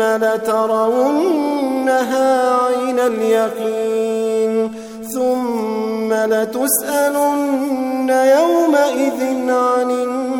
لترونها عين اليقين ثم لتسألن يومئذ عن النعيم